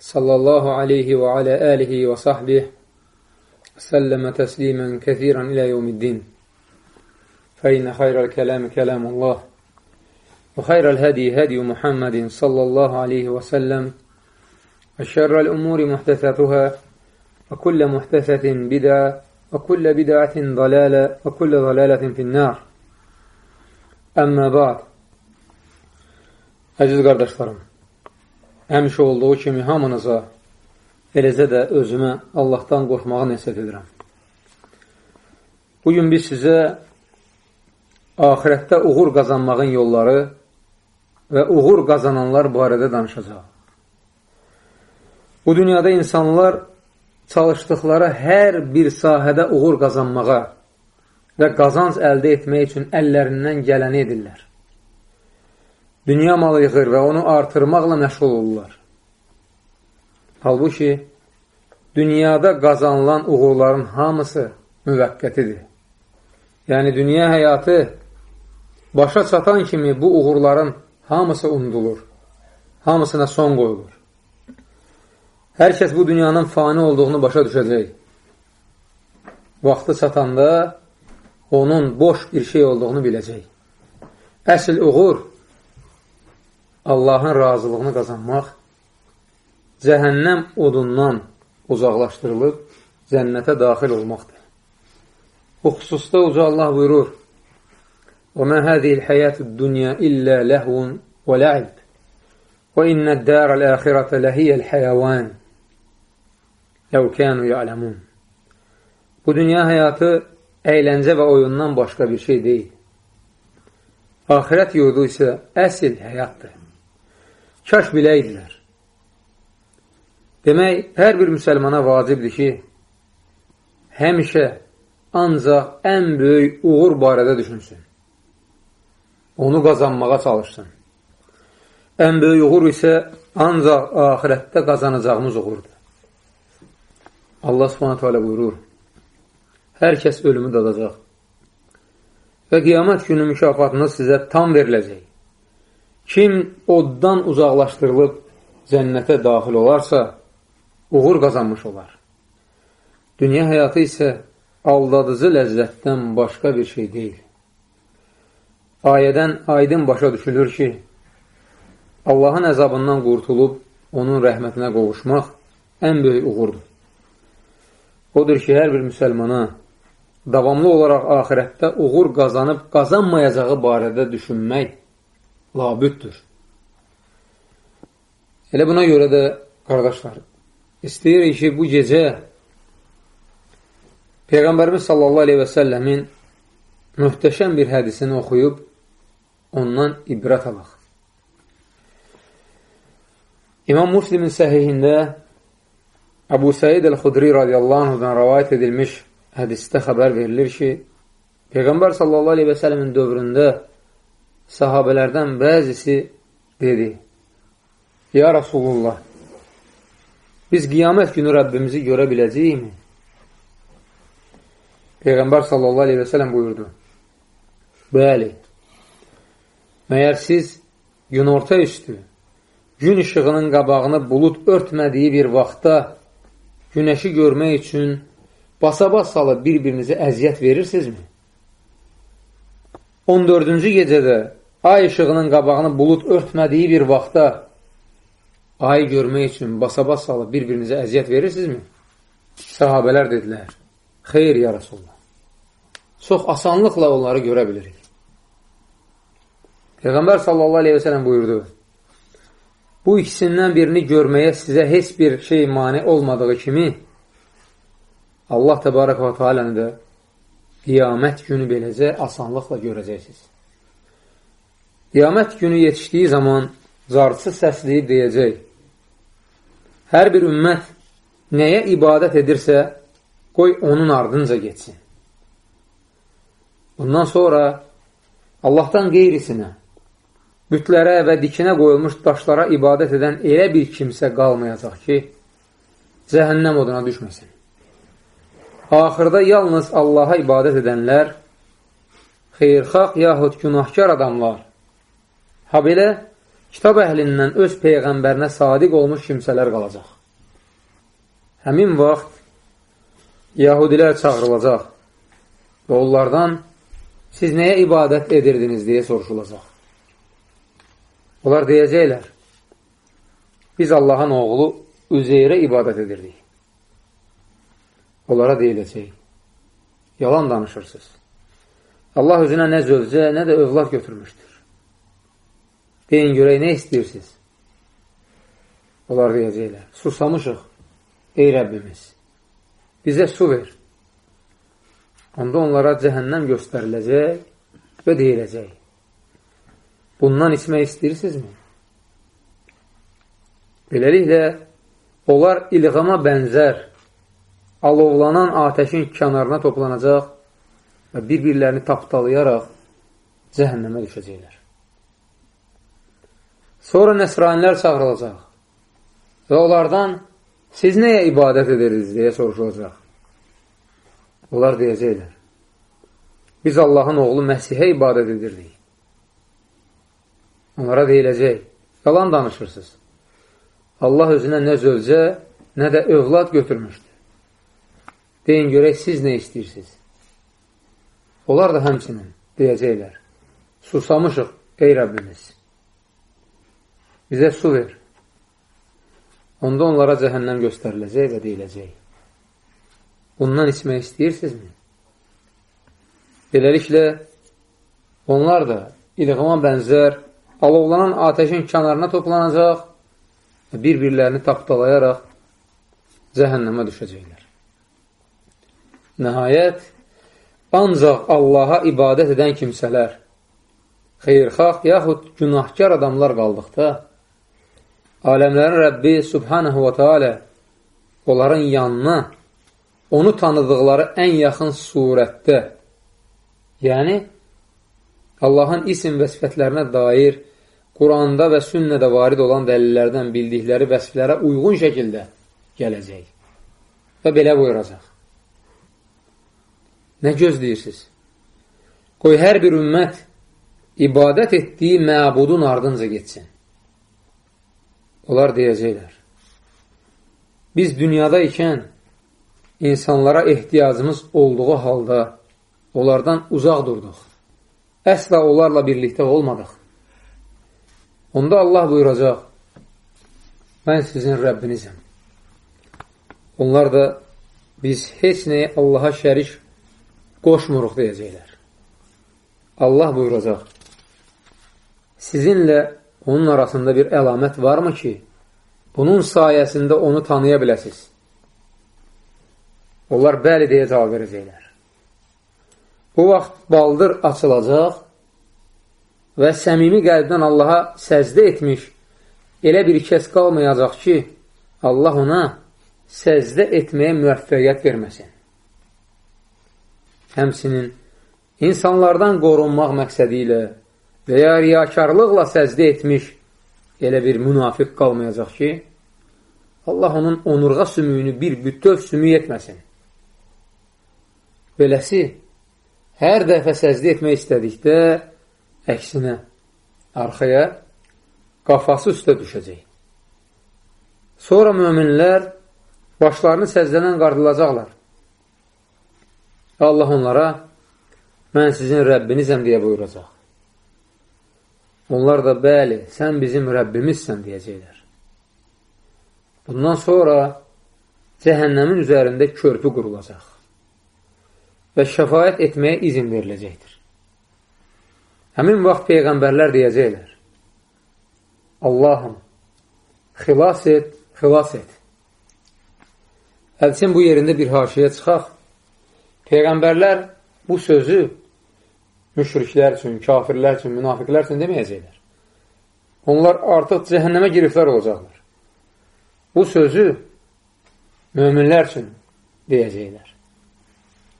صلى الله عليه وعلى آله وصحبه سلم تسليما كثيرا إلى يوم الدين. فإن خير الكلام كلام الله وخير الهدي هدي محمد صلى الله عليه وسلم وشر الأمور محدثاتها وكل محدثة بدعة وكل بدعة ضلالة وكل ضلالة في النار. أما بعد Əziz qardaşlarım, həmişə olduğu kimi hamınıza, eləcə də özümə Allahdan qorxmağı nəsib edirəm. Bugün biz sizə ahirətdə uğur qazanmağın yolları və uğur qazananlar barədə danışacaq. Bu dünyada insanlar çalışdıqları hər bir sahədə uğur qazanmağa və qazanc əldə etmək üçün əllərindən gələni edirlər dünya malı yığır və onu artırmaqla məşğul olurlar. Halbuki, dünyada qazanılan uğurların hamısı müvəqqətidir. Yəni, dünya həyatı başa çatan kimi bu uğurların hamısı unudulur, hamısına son qoyulur. Hər kəs bu dünyanın fani olduğunu başa düşəcək. Vaxtı çatanda onun boş bir şey olduğunu biləcək. Əsl uğur Allahın razılığını qazanmaq, cəhənnəm odundan uzaqlaşdırılıb cənnətə daxil olmaqdır. Bu xüsusda uca Allah buyurur, وَمَا هَذِهِ الْحَيَاةُ الدُّنْيَا إِلَّا لَهْوٌ وَلَعِبٌ وَإِنَّ الدَّارَ الْآخِرَةَ لَهِيَ الْحَيَوَانِ لَوْ كَانُوا يَعْلَمُونَ Bu dünya həyatı əyləncə və oyundan başqa bir şey deyil. Ahirət yurdu isə əsl həyatdır. Kaş biləydilər. Demək, hər bir müsəlmana vacibdir ki, həmişə ancaq ən böyük uğur barədə düşünsün. Onu qazanmağa çalışsın. Ən böyük uğur isə ancaq ahirətdə qazanacağımız uğurdur. Allah subhanətə alə buyurur, hər kəs ölümü dadacaq və qiyamət günü mükafatınız sizə tam veriləcək. Kim oddan uzaqlaşdırılıb cənnətə daxil olarsa, uğur qazanmış olar. Dünya həyatı isə aldadıcı ləzzətdən başqa bir şey deyil. Ayədən aydın başa düşülür ki, Allahın əzabından qurtulub onun rəhmətinə qovuşmaq ən böyük uğurdur. Odur ki, hər bir müsəlmana davamlı olaraq ahirətdə uğur qazanıb qazanmayacağı barədə düşünmək labüddür. Elə buna görə də, qardaşlar, istəyirik ki, bu gecə Peyğəmbərimiz sallallahu aleyhi və səlləmin möhtəşəm bir hədisini oxuyub, ondan ibrət alaq. İmam Muslimin səhihində Əbu Səid əl-Xudri radiyallahu anhudan rəvayət edilmiş hədisdə xəbər verilir ki, Peyğəmbər sallallahu aleyhi və sələmin dövründə sahabələrdən bəzisi dedi, Ya Rasulullah, biz qiyamət günü Rəbbimizi görə biləcəyikmi? Peyğəmbər sallallahu aleyhi və sələm buyurdu, Bəli, məyər siz günorta üstü, gün işığının qabağını bulud örtmədiyi bir vaxtda günəşi görmək üçün basa-bas salıb bir-birinizə əziyyət verirsinizmi? 14-cü gecədə ay işığının qabağını bulud örtmədiyi bir vaxtda ayı görmək üçün basa-bas salıb bir-birinizə əziyyət verirsinizmi? Sahabələr dedilər, xeyr ya Rasulullah. Çox asanlıqla onları görə bilirik. Peyğəmbər sallallahu aleyhi və sələm buyurdu, bu ikisindən birini görməyə sizə heç bir şey mani olmadığı kimi, Allah təbarək və tealəni də qiyamət günü beləcə asanlıqla görəcəksiniz. Qiyamət günü yetişdiyi zaman carçı səsləyib deyəcək, hər bir ümmət nəyə ibadət edirsə, qoy onun ardınca geçsin. Bundan sonra Allahdan qeyrisinə, bütlərə və dikinə qoyulmuş daşlara ibadət edən elə bir kimsə qalmayacaq ki, cəhənnəm oduna düşməsin. Axırda yalnız Allaha ibadət edənlər, xeyrxaq yaxud günahkar adamlar, ha belə kitab əhlindən öz peyğəmbərinə sadiq olmuş kimsələr qalacaq. Həmin vaxt yahudilər çağırılacaq və onlardan siz nəyə ibadət edirdiniz deyə soruşulacaq. Onlar deyəcəklər, biz Allahın oğlu Üzeyrə ibadət edirdik. Onlara deyiləcək, yalan danışırsınız. Allah özünə nə zövcə, nə də övlad götürmüşdür. Deyin görək, nə istəyirsiniz? Onlar deyəcəklər, susamışıq, ey Rəbbimiz, bizə su ver. Onda onlara cəhənnəm göstəriləcək və deyiləcək, bundan içmək istəyirsinizmi? Beləliklə, onlar ilğama bənzər, alovlanan atəşin kənarına toplanacaq və bir-birlərini tapdalayaraq cəhənnəmə düşəcəklər. Sonra nəsranilər çağırılacaq və onlardan siz nəyə ibadət edirsiniz deyə soruşulacaq. Onlar deyəcəklər, biz Allahın oğlu Məsihə ibadət edirdik. Onlara deyiləcək, yalan danışırsınız. Allah özünə nə zövcə, nə də övlad götürmüşdür. Deyin görək, siz nə istəyirsiniz? Onlar da həmçinin deyəcəklər, susamışıq, ey Rəbbimiz, bizə su ver. Onda onlara cəhənnəm göstəriləcək və deyiləcək, bundan içmək istəyirsinizmi? Beləliklə, onlar da ilğama bənzər alovlanan ateşin kənarına toplanacaq və bir-birlərini tapdalayaraq cəhənnəmə düşəcəklər. Nəhayət, ancaq Allaha ibadət edən kimsələr, xeyrxalq yaxud günahkar adamlar qaldıqda, aləmlərin Rəbbi Subhanahu və Teala onların yanına onu tanıdıqları ən yaxın surətdə, yəni Allahın isim və sifətlərinə dair Quranda və sünnədə varid olan dəlillərdən bildikləri vəsflərə uyğun şəkildə gələcək və belə buyuracaq. Nə gözləyirsiniz? Qoy hər bir ümmət ibadət etdiyi məbudun ardınca getsin. Onlar deyəcəklər, biz dünyada ikən insanlara ehtiyacımız olduğu halda onlardan uzaq durduq. Əsla onlarla birlikdə olmadıq. Onda Allah buyuracaq, mən sizin Rəbbinizəm. Onlar da biz heç nəyə Allaha şərik qoşmuruq deyəcəklər. Allah buyuracaq, sizinlə onun arasında bir əlamət varmı ki, bunun sayəsində onu tanıya biləsiz? Onlar bəli deyə cavab verəcəklər. Bu vaxt baldır açılacaq və səmimi qəlbdən Allaha səcdə etmiş elə bir kəs qalmayacaq ki, Allah ona səcdə etməyə müvəffəqiyyət verməsin. Həmsinin insanlardan qorunmaq məqsədi ilə və ya riyakarlıqla səcdə etmiş elə bir münafiq qalmayacaq ki, Allah onun onurğa sümüyünü bir bütöv sümüy etməsin. Beləsi, hər dəfə səcdə etmək istədikdə əksinə arxaya qafası üstə düşəcək. Sonra möminlər başlarını səzdənən qardılacaqlar. Allah onlara mən sizin Rəbbinizəm deyə buyuracaq. Onlar da bəli, sən bizim Rəbbimizsən deyəcəklər. Bundan sonra cəhənnəmin üzərində körpü qurulacaq və şəfayət etməyə izin veriləcəkdir. Həmin vaxt Peyğəmbərlər deyəcəklər, Allahım, xilas et, xilas et. Hədisin bu yerində bir haşiyə çıxaq. Peyğəmbərlər bu sözü müşriklər üçün, kafirlər üçün, münafiqlər üçün deməyəcəklər. Onlar artıq cəhənnəmə giriflər olacaqlar. bu sözü möminlər üçün deyəcəklər.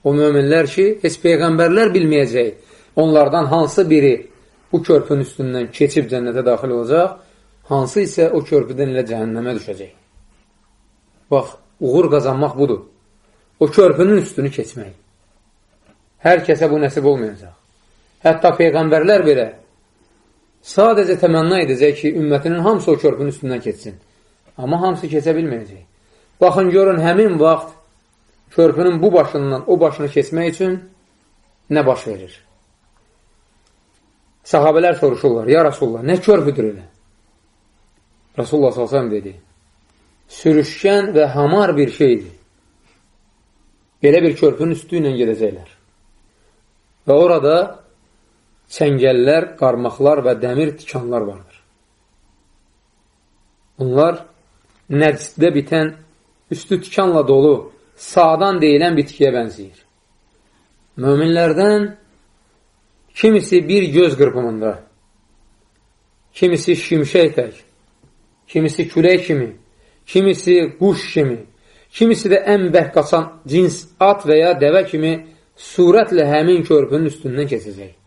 O möminlər ki, heç peyğəmbərlər bilməyəcək, onlardan hansı biri bu körpün üstündən keçib cənnətə daxil olacaq, hansı isə o körpüdən ilə cəhənnəmə düşəcək. Bax, uğur qazanmaq budur. O körpünün üstünü keçmək. Hər kəsə bu nəsib olmayacaq. Hətta peyğəmbərlər belə sadəcə təmənna edəcək ki, ümmətinin hamısı o körpünün üstündən keçsin. Amma hamısı keçə bilməyəcək. Baxın, görün, həmin vaxt körpünün bu başından o başını keçmək üçün nə baş verir? Sahabələr soruşurlar, ya Rasulullah, nə körpüdür elə? Rasulullah s.ə.v dedi, sürüşkən və hamar bir şeydir. Belə bir körpünün üstü ilə gedəcəklər. Və orada çəngəllər, qarmaqlar və dəmir tikanlar vardır. Bunlar nəcisdə bitən, üstü tikanla dolu, sağdan deyilən bitkiyə bənziyir. Möminlərdən kimisi bir göz qırpımında, kimisi şimşək tək, kimisi külək kimi, kimisi quş kimi, kimisi də ən bərk qaçan cins at və ya dəvə kimi surətlə həmin körpünün üstündən keçəcək.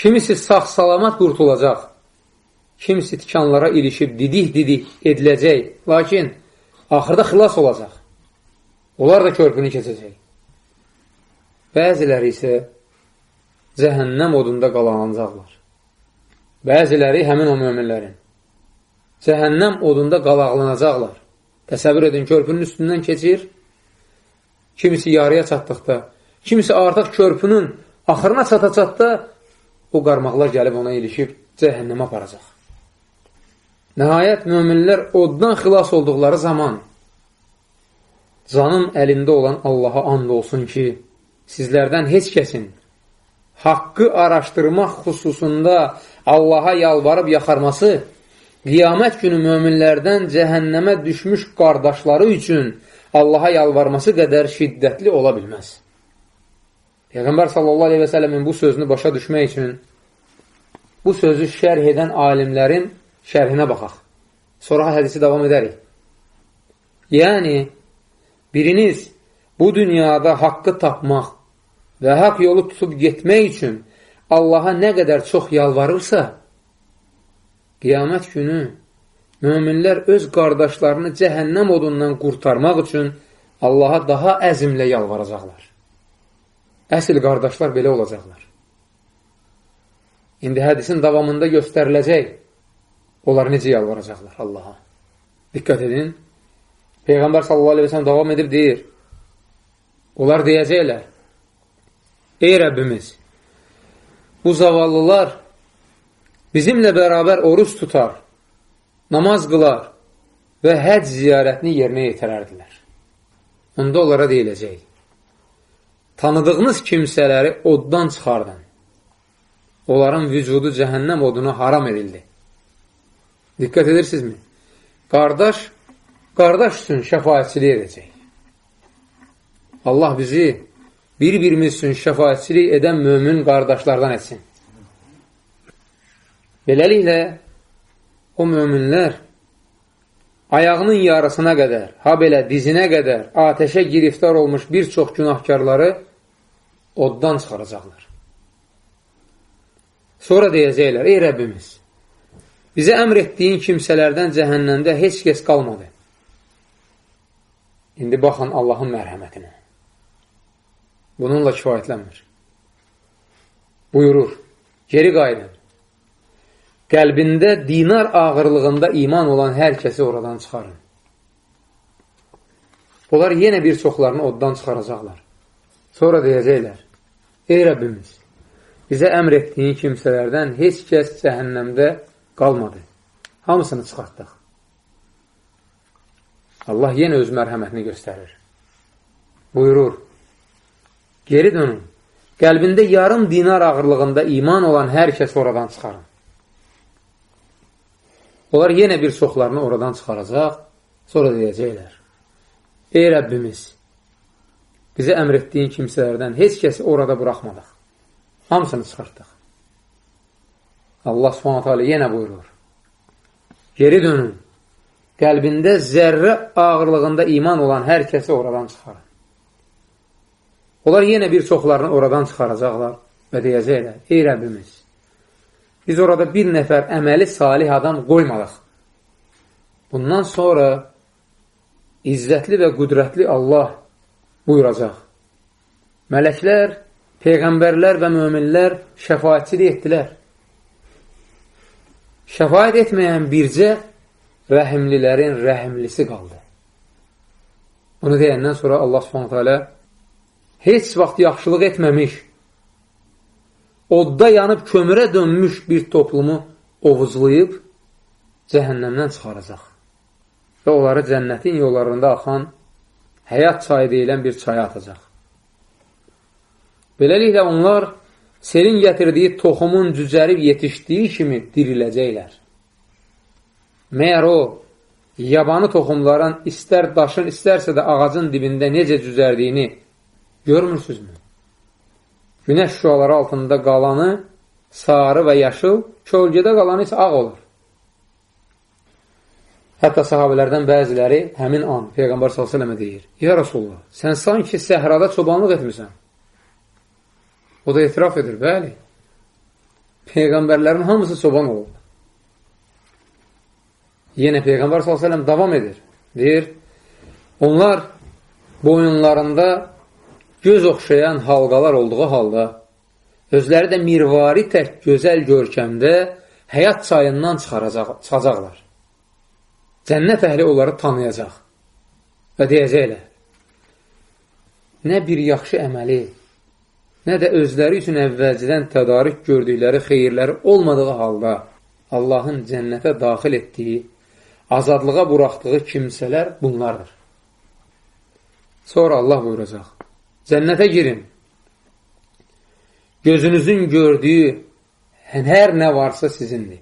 Kimisi sağ-salamat qurtulacaq, kimisi tikanlara ilişib didik-didik ediləcək, lakin axırda xilas olacaq. Onlar da körpünü keçəcək. Bəziləri isə cəhənnəm odunda qalanacaqlar. Bəziləri həmin o möminlərin cəhənnəm odunda qalaqlanacaqlar. Təsəvvür edin, körpünün üstündən keçir, kimisi yarıya çatdıqda, kimisi artıq körpünün axırına çata-çatda o qarmaqlar gəlib ona ilişib cəhənnəmə aparacaq. Nəhayət, möminlər oddan xilas olduqları zaman canım əlində olan Allaha and olsun ki, sizlərdən heç kəsin haqqı araşdırmaq xüsusunda Allaha yalvarıb yaxarması qiyamət günü möminlərdən cəhənnəmə düşmüş qardaşları üçün Allaha yalvarması qədər şiddətli ola bilməz. Peyğəmbər sallallahu aleyhi və sələmin bu sözünü başa düşmək üçün bu sözü şərh edən alimlərin şərhinə baxaq. Sonra hədisi davam edərik. Yəni, biriniz bu dünyada haqqı tapmaq və haqq yolu tutub getmək üçün Allaha nə qədər çox yalvarırsa, qiyamət günü möminlər öz qardaşlarını cəhənnəm odundan qurtarmaq üçün Allaha daha əzimlə yalvaracaqlar. Əsl qardaşlar belə olacaqlar. İndi hədisin davamında göstəriləcək onlar necə yalvaracaqlar Allaha. Diqqət edin. Peyğəmbər sallallahu aleyhi ve sellem davam edib deyir. Onlar deyəcəklər. Ey Rəbbimiz, bu zavallılar bizimlə bərabər oruç tutar, namaz qılar və həc ziyarətini yerinə yetirərdilər. Onda onlara deyiləcək, tanıdığınız kimsələri oddan çıxardın. Onların vücudu cəhənnəm oduna haram edildi. Diqqət edirsinizmi? Qardaş, qardaş üçün şəfayətçilik edəcək. Allah bizi bir-birimiz üçün şəfayətçilik edən mömin qardaşlardan etsin. Beləliklə, o möminlər ayağının yarısına qədər, ha belə dizinə qədər atəşə giriftar olmuş bir çox günahkarları oddan çıxaracaqlar. Sonra deyəcəklər, ey Rəbbimiz, bizə əmr etdiyin kimsələrdən cəhənnəmdə heç kəs qalmadı. İndi baxın Allahın mərhəmətinə. Bununla kifayətlənmir. Buyurur, geri qayıdın. Qəlbində dinar ağırlığında iman olan hər kəsi oradan çıxarın. Onlar yenə bir çoxlarını oddan çıxaracaqlar. Sonra deyəcəklər, ey Rəbbimiz, bizə əmr etdiyin kimsələrdən heç kəs cəhənnəmdə qalmadı. Hamısını çıxartdıq. Allah yenə öz mərhəmətini göstərir. Buyurur, geri dönün, qəlbində yarım dinar ağırlığında iman olan hər kəs oradan çıxarın. Onlar yenə bir çoxlarını oradan çıxaracaq, sonra deyəcəklər, Ey Rəbbimiz, bizə əmr etdiyin kimsələrdən heç kəsi orada buraxmadıq. Hamısını çıxartdıq. Allah subhanətə alə yenə buyurur, Geri dönün, qəlbində zərrə ağırlığında iman olan hər kəsi oradan çıxarır. Onlar yenə bir çoxlarını oradan çıxaracaqlar və deyəcəklər, ey Rəbbimiz, biz orada bir nəfər əməli salih adam qoymadıq. Bundan sonra izzətli və qüdrətli Allah buyuracaq. Mələklər, peyğəmbərlər və möminlər şəfayətçilik etdilər. Şəfayət etməyən bircə rəhimlilərin rəhimlisi qaldı. Bunu deyəndən sonra Allah subhanətə alə heç vaxt yaxşılıq etməmiş, odda yanıb kömürə dönmüş bir toplumu ovuzlayıb cəhənnəmdən çıxaracaq və onları cənnətin yollarında axan həyat çayı deyilən bir çaya atacaq. Beləliklə onlar selin gətirdiyi toxumun cücərib yetişdiyi kimi diriləcəklər. Məyər o, yabanı toxumların istər daşın, istərsə də ağacın dibində necə cüzərdiyini görmürsünüzmü? Günəş şüaları altında qalanı sarı və yaşıl, kölgədə qalanı isə ağ olur. Hətta sahabələrdən bəziləri həmin an Peyğəmbər s.ə.və deyir, Ya Rasulullah, sən sanki səhrada çobanlıq etmirsən. O da etiraf edir, bəli. Peyğəmbərlərin hamısı çoban olub. Yenə Peyğəmbər s.ə.v davam edir. Deyir, onlar boyunlarında göz oxşayan halqalar olduğu halda, özləri də mirvari tək gözəl görkəmdə həyat çayından çıxacaqlar. Cənnət əhli onları tanıyacaq və deyəcəklər, nə bir yaxşı əməli, nə də özləri üçün əvvəlcədən tədarik gördükləri xeyirləri olmadığı halda Allahın cənnətə daxil etdiyi, azadlığa buraxdığı kimsələr bunlardır. Sonra Allah buyuracaq, cənnətə girin, gözünüzün gördüyü hər nə varsa sizindir.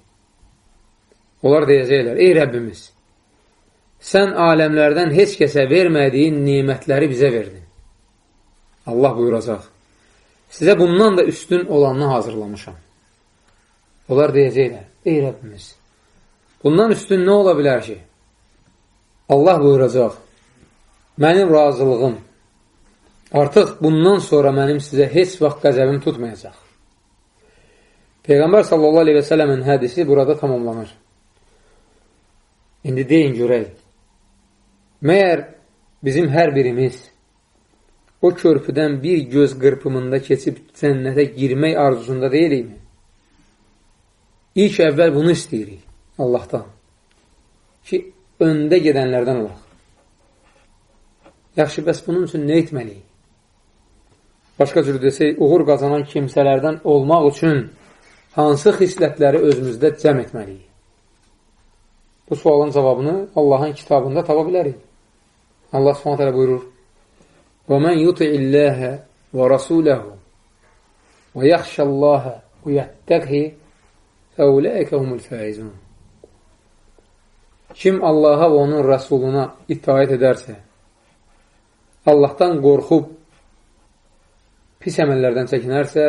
Onlar deyəcəklər, ey Rəbbimiz, sən aləmlərdən heç kəsə vermədiyin nimətləri bizə verdin. Allah buyuracaq, Sizə bundan da üstün olanını hazırlamışam. Onlar deyəcəklər, ey Rəbbimiz, bundan üstün nə ola bilər ki? Allah buyuracaq, mənim razılığım, artıq bundan sonra mənim sizə heç vaxt qəzəbim tutmayacaq. Peyğəmbər sallallahu aleyhi və sələmin hədisi burada tamamlanır. İndi deyin görək, məyər bizim hər birimiz o körpüdən bir göz qırpımında keçib cənnətə girmək arzusunda deyirikmi? İlk əvvəl bunu istəyirik Allahdan ki, öndə gedənlərdən olaq. Yaxşı, bəs bunun üçün nə etməliyik? Başqa cür desək, uğur qazanan kimsələrdən olmaq üçün hansı xislətləri özümüzdə cəm etməliyik? Bu sualın cavabını Allahın kitabında tapa bilərik. Allah subhanət hələ buyurur, ومن يطع الله ورسوله ويخشى الله ويتقه فأولئك هم الفائزون Kim Allaha və onun rəsuluna itaət edərsə, Allahdan qorxub pis əməllərdən çəkinərsə,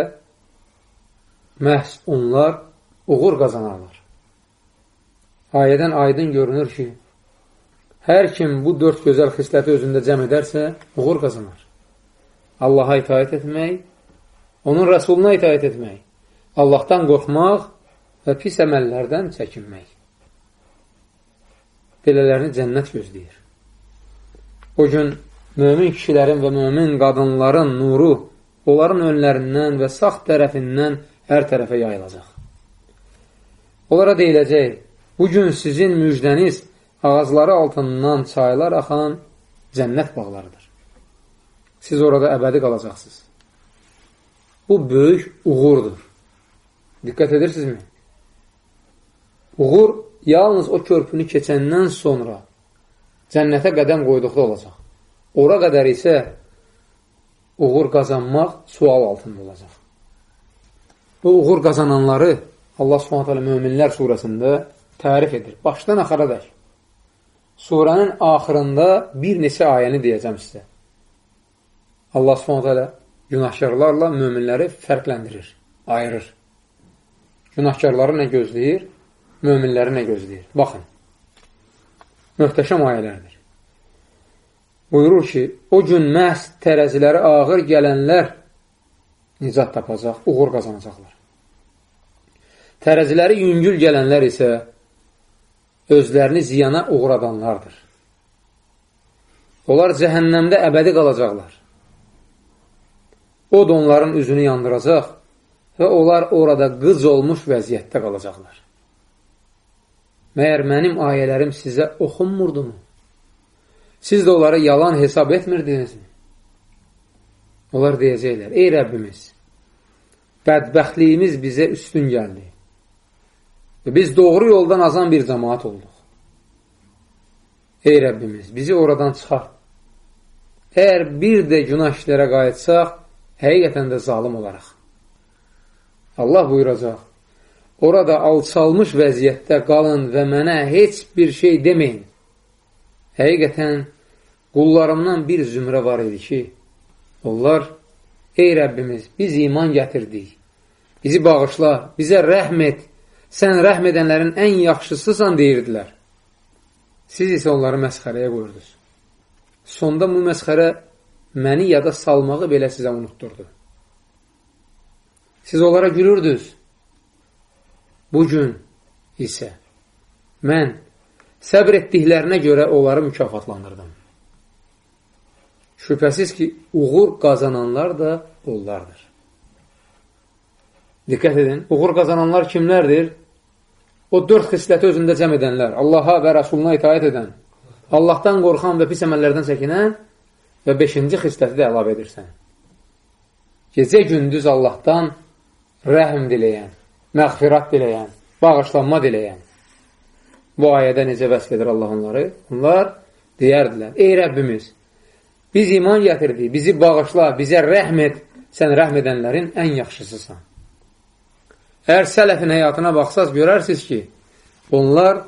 məhz onlar uğur qazanarlar. Ayədən aydın görünür ki, Hər kim bu dörd gözəl xisləti özündə cəm edərsə, uğur qazanar. Allaha itaət etmək, onun rəsuluna itaət etmək, Allahdan qorxmaq və pis əməllərdən çəkinmək. Belələrini cənnət gözləyir. O gün mömin kişilərin və mömin qadınların nuru onların önlərindən və sağ tərəfindən hər tərəfə yayılacaq. Onlara deyiləcək, bugün sizin müjdəniz ağacları altından çaylar axan cənnət bağlarıdır. Siz orada əbədi qalacaqsınız. Bu böyük uğurdur. Diqqət edirsinizmi? Uğur yalnız o körpünü keçəndən sonra cənnətə qədəm qoyduqda olacaq. Ora qədər isə uğur qazanmaq sual altında olacaq. Bu uğur qazananları Allah subhanət hələ müminlər surəsində tərif edir. Başdan axara dək. Surənin axırında bir neçə ayəni deyəcəm sizə. Allah subhanətə günahkarlarla möminləri fərqləndirir, ayırır. Günahkarları nə gözləyir, möminləri nə gözləyir? Baxın. möhtəşəm ayələrdir. Buyurur ki, o gün məhz tərəziləri ağır gələnlər nicat tapacaq, uğur qazanacaqlar. Tərəziləri yüngül gələnlər isə özlərini ziyana uğradanlardır. Onlar cəhənnəmdə əbədi qalacaqlar. O da onların üzünü yandıracaq və onlar orada qız olmuş vəziyyətdə qalacaqlar. Məyər mənim ayələrim sizə oxunmurdumu? Siz də onları yalan hesab etmirdinizmi? Onlar deyəcəklər, ey Rəbbimiz, bədbəxtliyimiz bizə üstün gəldi. Və biz doğru yoldan azan bir cəmaat olduq. Ey Rəbbimiz, bizi oradan çıxart. Əgər bir də günah işlərə qayıtsaq, həqiqətən də zalim olaraq. Allah buyuracaq, orada alçalmış vəziyyətdə qalın və mənə heç bir şey deməyin. Həqiqətən, qullarımdan bir zümrə var idi ki, onlar, ey Rəbbimiz, biz iman gətirdik, bizi bağışla, bizə rəhm et, sən rəhm edənlərin ən yaxşısısan deyirdilər. Siz isə onları məsxərəyə qoyurdunuz. Sonda bu məsxərə məni yada salmağı belə sizə unutturdu. Siz onlara gülürdünüz. Bugün isə mən səbr etdiklərinə görə onları mükafatlandırdım. Şübhəsiz ki, uğur qazananlar da onlardır. Diqqət edin, uğur qazananlar kimlərdir? O dörd xisləti özündə cəm edənlər, Allaha və Rəsuluna itaət edən, Allahdan qorxan və pis əməllərdən çəkinən və beşinci xisləti də əlavə edirsən. Gecə gündüz Allahdan rəhm diləyən, məğfirat diləyən, bağışlanma diləyən. Bu ayədə necə vəsf edir Allah onları? Onlar deyərdilər, ey Rəbbimiz, biz iman gətirdik, bizi bağışla, bizə rəhm et, sən rəhm edənlərin ən yaxşısısan. Əgər sələfin həyatına baxsaz, görərsiniz ki, onlar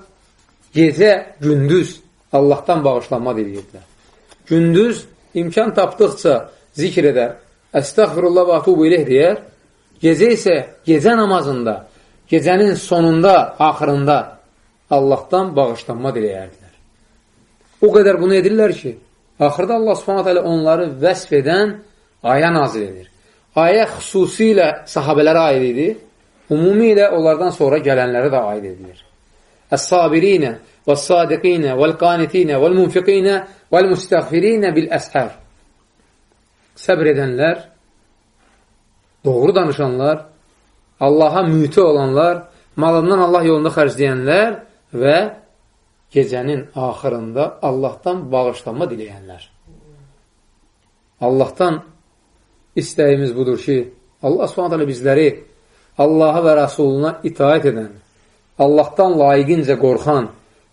gecə, gündüz Allahdan bağışlanma deyirdilər. Gündüz imkan tapdıqca zikr edər, əstəxfirullah və atubu ilih deyər, gecə isə gecə namazında, gecənin sonunda, axırında Allahdan bağışlanma diləyərdilər. O qədər bunu edirlər ki, axırda Allah subhanət hələ onları vəsf edən ayə nazil edir. Ayə xüsusilə sahabələrə aid idi, ümumi ilə onlardan sonra gələnlərə də aid edilir. Əs-sabirinə və-sadiqinə vəl-qanitinə vəl-munfiqinə vəl-müstəğfirinə bil-əshər Səbr edənlər, doğru danışanlar, Allaha müti olanlar, malından Allah yolunda xərcləyənlər və gecənin axırında Allahdan bağışlanma diləyənlər. Allahdan istəyimiz budur ki, Allah subhanətələ bizləri Allaha və Rasuluna itaət edən, Allahdan layiqincə qorxan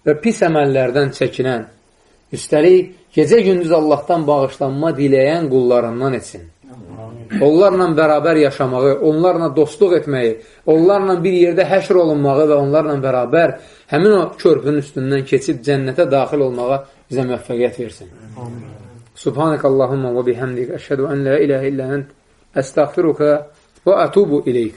və pis əməllərdən çəkinən, üstəlik gecə-gündüz Allahdan bağışlanma diləyən qullarından etsin. Onlarla bərabər yaşamağı, onlarla dostluq etməyi, onlarla bir yerdə həşr olunmağı və onlarla bərabər həmin o körpünün üstündən keçib cənnətə daxil olmağa bizə müvəffəqiyyət versin. Subhanək Allahumma və bihəmdik, əşhədu ən la iləhə illə ənt, əstəğfiruka və ətubu iləyik.